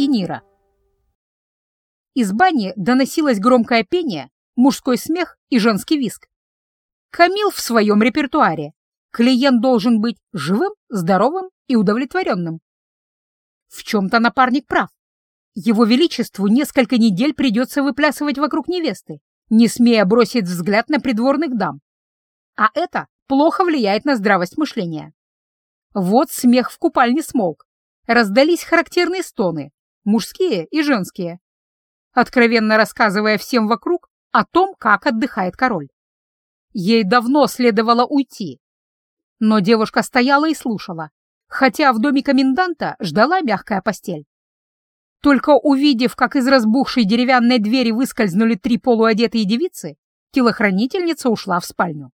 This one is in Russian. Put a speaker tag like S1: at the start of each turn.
S1: и Нира. Из бани доносилось громкое пение, мужской смех и женский виск. Камил в своем репертуаре. Клиент должен быть живым, здоровым и удовлетворенным. В чем-то напарник прав. Его Величеству несколько недель придется выплясывать вокруг невесты, не смея бросить взгляд на придворных дам. А это плохо влияет на здравость мышления. Вот смех в купальне смолк. Раздались характерные стоны, мужские и женские, откровенно рассказывая всем вокруг о том, как отдыхает король. Ей давно следовало уйти. Но девушка стояла и слушала, хотя в доме коменданта ждала мягкая постель. Только увидев, как из разбухшей деревянной двери выскользнули три полуодетые девицы, телохранительница ушла в спальню.